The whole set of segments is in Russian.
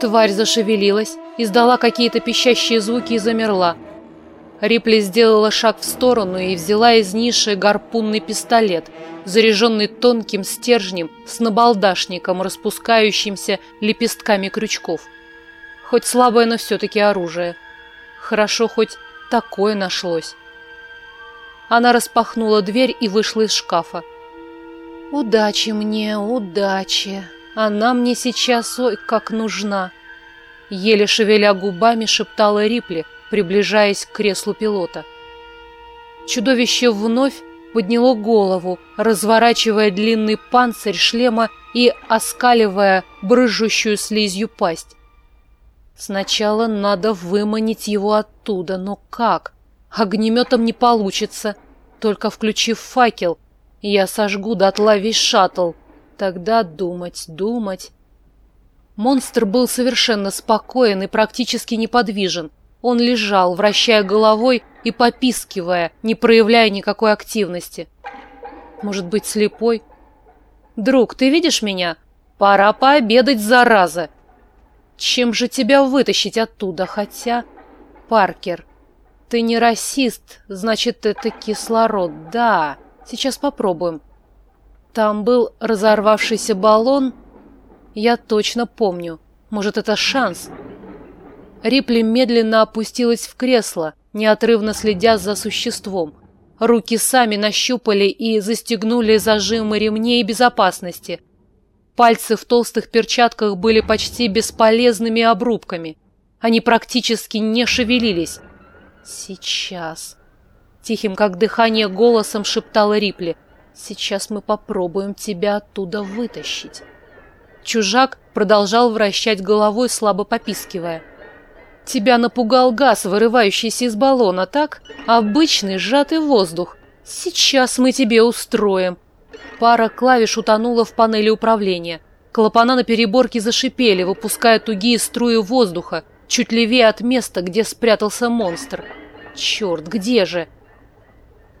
Тварь зашевелилась, издала какие-то пищащие звуки и замерла. Рипли сделала шаг в сторону и взяла из ниши гарпунный пистолет, заряженный тонким стержнем с набалдашником, распускающимся лепестками крючков. Хоть слабое, но все-таки оружие. Хорошо, хоть такое нашлось. Она распахнула дверь и вышла из шкафа. «Удачи мне, удачи! Она мне сейчас, ой, как нужна!» Еле шевеля губами, шептала Рипли, приближаясь к креслу пилота. Чудовище вновь подняло голову, разворачивая длинный панцирь шлема и оскаливая брыжущую слизью пасть. Сначала надо выманить его оттуда, но как? Огнеметом не получится. Только включив факел, я сожгу дотла весь шаттл. Тогда думать, думать. Монстр был совершенно спокоен и практически неподвижен. Он лежал, вращая головой и попискивая, не проявляя никакой активности. Может быть, слепой? «Друг, ты видишь меня? Пора пообедать, зараза!» «Чем же тебя вытащить оттуда? Хотя...» «Паркер, ты не расист, значит, это кислород, да. Сейчас попробуем. Там был разорвавшийся баллон. Я точно помню. Может, это шанс? Рипли медленно опустилась в кресло, неотрывно следя за существом. Руки сами нащупали и застегнули зажимы ремней безопасности. Пальцы в толстых перчатках были почти бесполезными обрубками. Они практически не шевелились. «Сейчас». Тихим, как дыхание, голосом шептала Рипли. «Сейчас мы попробуем тебя оттуда вытащить». Чужак продолжал вращать головой, слабо попискивая. «Тебя напугал газ, вырывающийся из баллона, так? Обычный сжатый воздух. Сейчас мы тебе устроим». Пара клавиш утонула в панели управления. Клапана на переборке зашипели, выпуская тугие струи воздуха, чуть левее от места, где спрятался монстр. Черт, где же?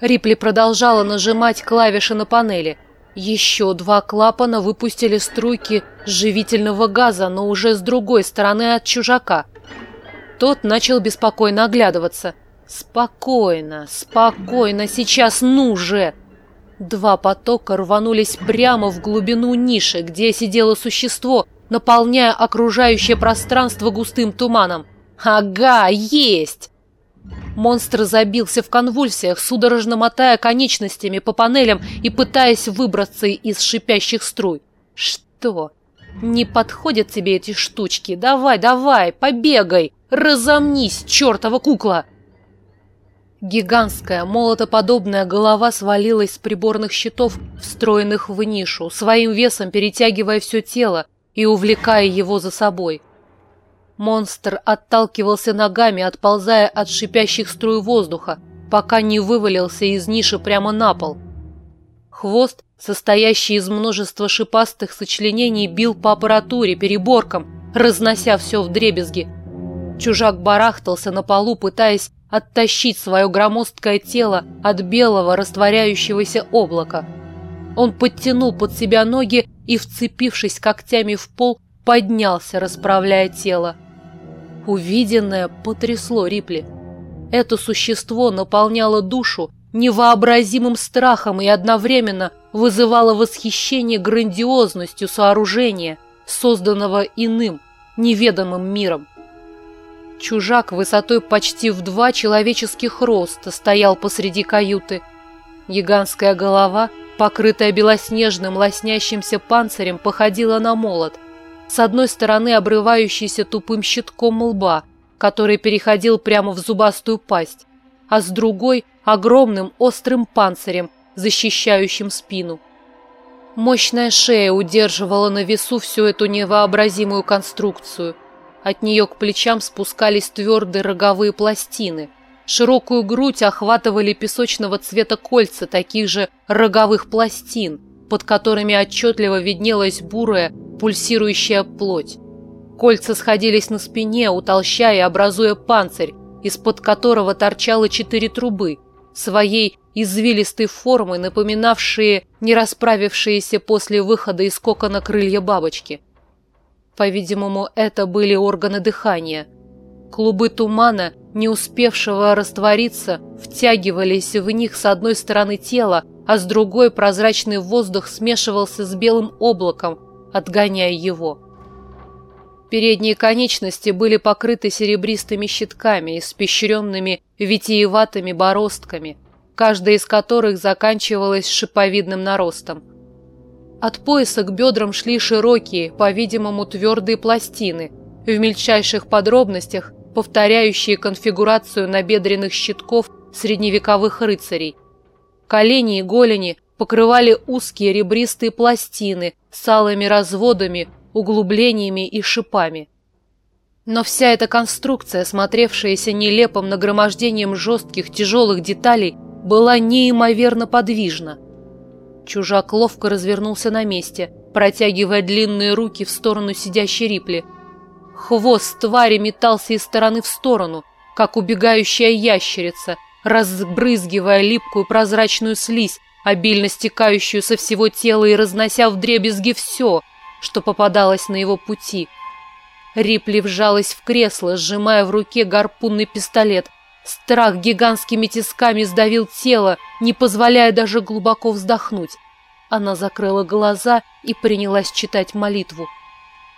Рипли продолжала нажимать клавиши на панели. Еще два клапана выпустили струйки живительного газа, но уже с другой стороны от чужака. Тот начал беспокойно оглядываться. «Спокойно, спокойно, сейчас ну же!» Два потока рванулись прямо в глубину ниши, где сидело существо, наполняя окружающее пространство густым туманом. «Ага, есть!» Монстр забился в конвульсиях, судорожно мотая конечностями по панелям и пытаясь выбраться из шипящих струй. «Что? Не подходят тебе эти штучки? Давай, давай, побегай! Разомнись, чертова кукла!» Гигантская, молотоподобная голова свалилась с приборных щитов, встроенных в нишу, своим весом перетягивая все тело и увлекая его за собой. Монстр отталкивался ногами, отползая от шипящих струй воздуха, пока не вывалился из ниши прямо на пол. Хвост, состоящий из множества шипастых сочленений, бил по аппаратуре, переборкам, разнося все в дребезги. Чужак барахтался на полу, пытаясь оттащить свое громоздкое тело от белого растворяющегося облака. Он подтянул под себя ноги и, вцепившись когтями в пол, поднялся, расправляя тело. Увиденное потрясло Рипли. Это существо наполняло душу невообразимым страхом и одновременно вызывало восхищение грандиозностью сооружения, созданного иным, неведомым миром. Чужак высотой почти в два человеческих роста стоял посреди каюты. Гигантская голова, покрытая белоснежным лоснящимся панцирем, походила на молот – с одной стороны обрывающийся тупым щитком лба, который переходил прямо в зубастую пасть, а с другой – огромным острым панцирем, защищающим спину. Мощная шея удерживала на весу всю эту невообразимую конструкцию. От нее к плечам спускались твердые роговые пластины. Широкую грудь охватывали песочного цвета кольца таких же роговых пластин, под которыми отчетливо виднелась бурая, пульсирующая плоть. Кольца сходились на спине, утолщая и образуя панцирь, из-под которого торчало четыре трубы, своей извилистой формы, напоминавшие не расправившиеся после выхода из кокона крылья бабочки. По-видимому, это были органы дыхания. Клубы тумана, не успевшего раствориться, втягивались в них с одной стороны тела, а с другой прозрачный воздух смешивался с белым облаком, отгоняя его. Передние конечности были покрыты серебристыми щитками, испещренными витиеватыми бороздками, каждая из которых заканчивалась шиповидным наростом. От пояса к бедрам шли широкие, по-видимому, твердые пластины, в мельчайших подробностях повторяющие конфигурацию набедренных щитков средневековых рыцарей. Колени и голени покрывали узкие ребристые пластины с алыми разводами, углублениями и шипами. Но вся эта конструкция, смотревшаяся нелепым нагромождением жестких тяжелых деталей, была неимоверно подвижна. Чужак ловко развернулся на месте, протягивая длинные руки в сторону сидящей Рипли. Хвост твари метался из стороны в сторону, как убегающая ящерица, разбрызгивая липкую прозрачную слизь, обильно стекающую со всего тела и разнося вдребезги все, что попадалось на его пути. Рипли вжалась в кресло, сжимая в руке гарпунный пистолет. Страх гигантскими тисками сдавил тело, не позволяя даже глубоко вздохнуть. Она закрыла глаза и принялась читать молитву.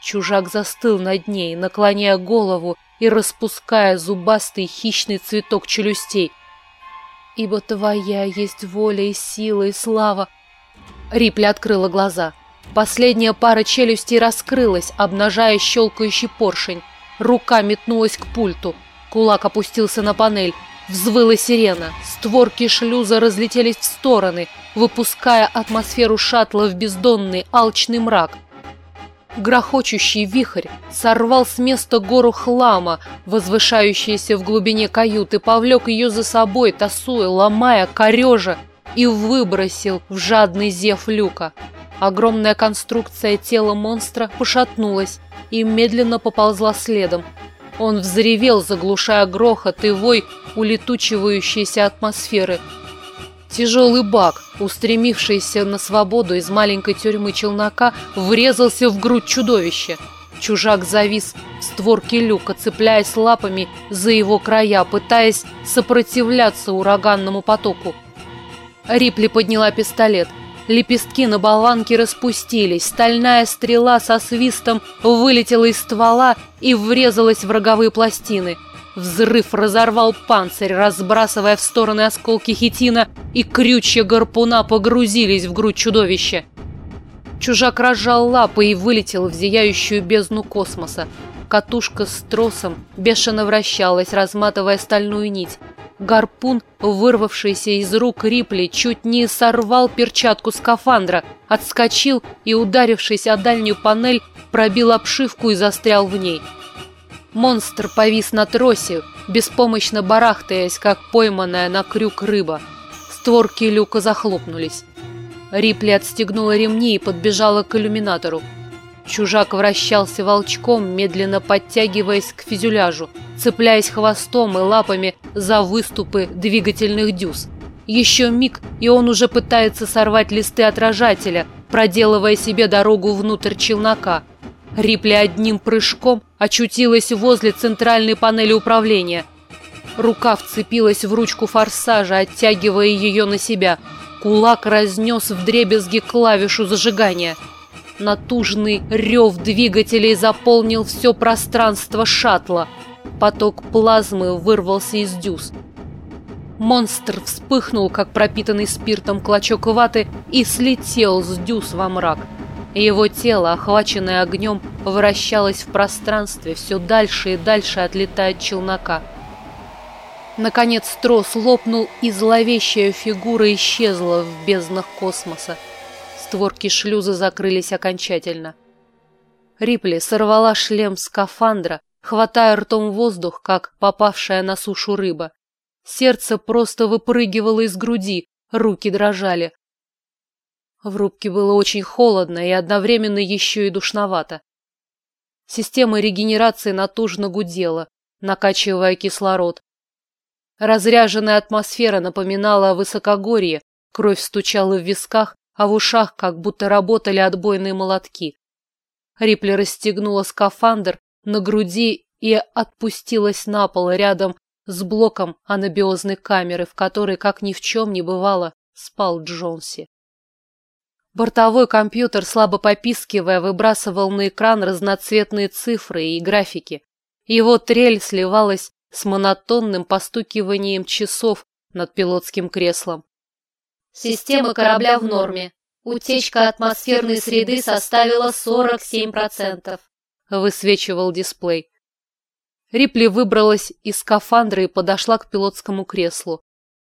Чужак застыл над ней, наклоняя голову и распуская зубастый хищный цветок челюстей. «Ибо твоя есть воля и сила и слава!» Рипли открыла глаза. Последняя пара челюстей раскрылась, обнажая щелкающий поршень. Рука метнулась к пульту. Кулак опустился на панель. Взвыла сирена. Створки шлюза разлетелись в стороны, выпуская атмосферу шаттла в бездонный, алчный мрак. Грохочущий вихрь сорвал с места гору хлама, возвышающейся в глубине каюты, повлек ее за собой, тасуя, ломая, корежа, и выбросил в жадный зев люка. Огромная конструкция тела монстра пошатнулась и медленно поползла следом. Он взревел, заглушая грохот и вой улетучивающейся атмосферы. Тяжелый бак, устремившийся на свободу из маленькой тюрьмы челнока, врезался в грудь чудовища. Чужак завис в створке люка, цепляясь лапами за его края, пытаясь сопротивляться ураганному потоку. Рипли подняла пистолет – Лепестки на болванке распустились, стальная стрела со свистом вылетела из ствола и врезалась в роговые пластины. Взрыв разорвал панцирь, разбрасывая в стороны осколки хитина, и крючья гарпуна погрузились в грудь чудовища. Чужак разжал лапы и вылетел в зияющую бездну космоса. Катушка с тросом бешено вращалась, разматывая стальную нить. Гарпун, вырвавшийся из рук Рипли, чуть не сорвал перчатку скафандра, отскочил и, ударившись о дальнюю панель, пробил обшивку и застрял в ней. Монстр повис на тросе, беспомощно барахтаясь, как пойманная на крюк рыба. Створки люка захлопнулись. Рипли отстегнула ремни и подбежала к иллюминатору. Чужак вращался волчком, медленно подтягиваясь к фюзеляжу, цепляясь хвостом и лапами за выступы двигательных дюз. Еще миг, и он уже пытается сорвать листы отражателя, проделывая себе дорогу внутрь челнока. Рипли одним прыжком очутилась возле центральной панели управления. Рука вцепилась в ручку форсажа, оттягивая ее на себя. Кулак разнес вдребезги клавишу зажигания – Натужный рев двигателей заполнил все пространство шаттла. Поток плазмы вырвался из дюз. Монстр вспыхнул, как пропитанный спиртом клочок ваты, и слетел с дюз во мрак. Его тело, охваченное огнем, вращалось в пространстве, все дальше и дальше отлетая от челнока. Наконец трос лопнул, и зловещая фигура исчезла в безднах космоса. Створки шлюза закрылись окончательно. Рипли сорвала шлем скафандра, хватая ртом воздух, как попавшая на сушу рыба. Сердце просто выпрыгивало из груди, руки дрожали. В рубке было очень холодно и одновременно еще и душновато. Система регенерации натужно гудела, накачивая кислород. Разряженная атмосфера напоминала о высокогорье, кровь стучала в висках, а в ушах как будто работали отбойные молотки. Рипли расстегнула скафандр на груди и отпустилась на пол рядом с блоком анабиозной камеры, в которой, как ни в чем не бывало, спал Джонси. Бортовой компьютер, слабо попискивая, выбрасывал на экран разноцветные цифры и графики. Его трель сливалась с монотонным постукиванием часов над пилотским креслом. Система корабля в норме. Утечка атмосферной среды составила 47%. Высвечивал дисплей. Рипли выбралась из скафандра и подошла к пилотскому креслу.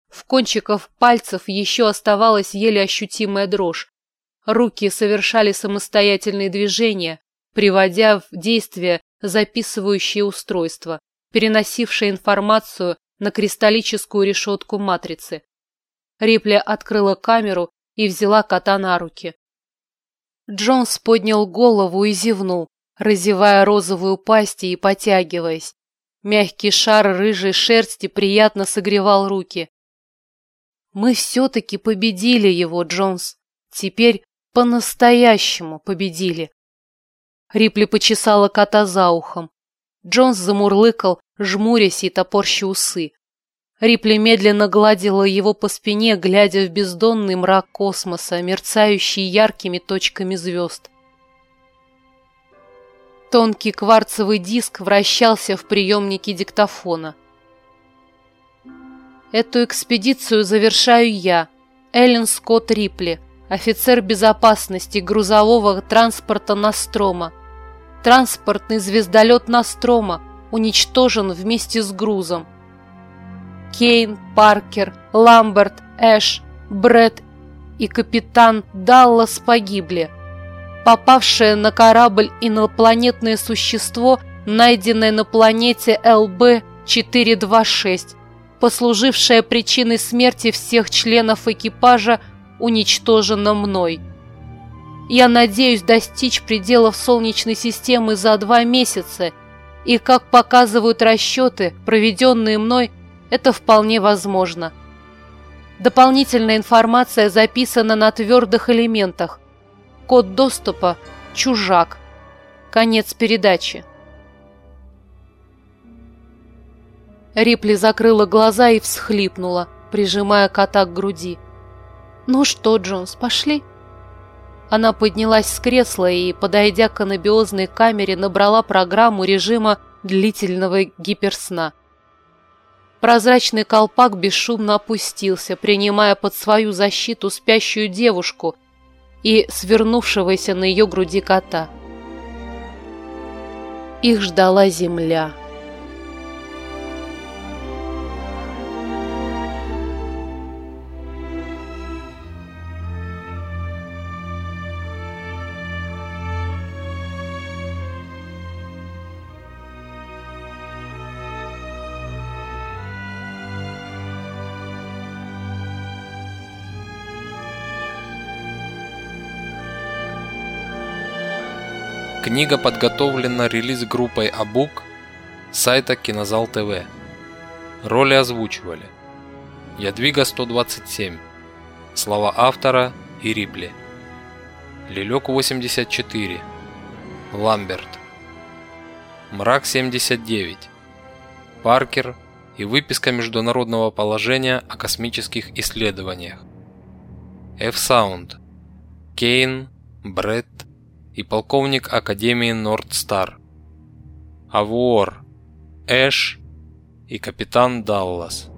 В кончиках пальцев еще оставалась еле ощутимая дрожь. Руки совершали самостоятельные движения, приводя в действие записывающее устройство, переносившее информацию на кристаллическую решетку матрицы. Рипли открыла камеру и взяла кота на руки. Джонс поднял голову и зевнул, разевая розовую пасть и потягиваясь. Мягкий шар рыжей шерсти приятно согревал руки. Мы все-таки победили его, Джонс. Теперь по-настоящему победили. Рипли почесала кота за ухом. Джонс замурлыкал, жмурясь и топорща усы. Рипли медленно гладила его по спине, глядя в бездонный мрак космоса, мерцающий яркими точками звезд. Тонкий кварцевый диск вращался в приемнике диктофона. Эту экспедицию завершаю я, Эллен Скотт Рипли, офицер безопасности грузового транспорта Настрома. Транспортный звездолет Настрома уничтожен вместе с грузом. Кейн, Паркер, Ламберт, Эш, Бред и капитан Даллас погибли. Попавшее на корабль инопланетное существо, найденное на планете ЛБ-426, послужившее причиной смерти всех членов экипажа, уничтожено мной. Я надеюсь достичь пределов Солнечной системы за два месяца, и, как показывают расчеты, проведенные мной, это вполне возможно. Дополнительная информация записана на твердых элементах. Код доступа – чужак. Конец передачи. Рипли закрыла глаза и всхлипнула, прижимая кота к груди. «Ну что, Джонс, пошли?» Она поднялась с кресла и, подойдя к анабиозной камере, набрала программу режима длительного гиперсна – Прозрачный колпак бесшумно опустился, принимая под свою защиту спящую девушку и свернувшегося на ее груди кота. Их ждала земля. Книга подготовлена релиз-группой Абук сайта Кинозал ТВ. Роли озвучивали Ядвига 127, слова автора и Рипли. Лилек 84, Ламберт, Мрак 79, Паркер и выписка международного положения о космических исследованиях. F-Sound, Кейн, Бретт, и полковник Академии Нордстар. Авуор, Эш и капитан Даллас.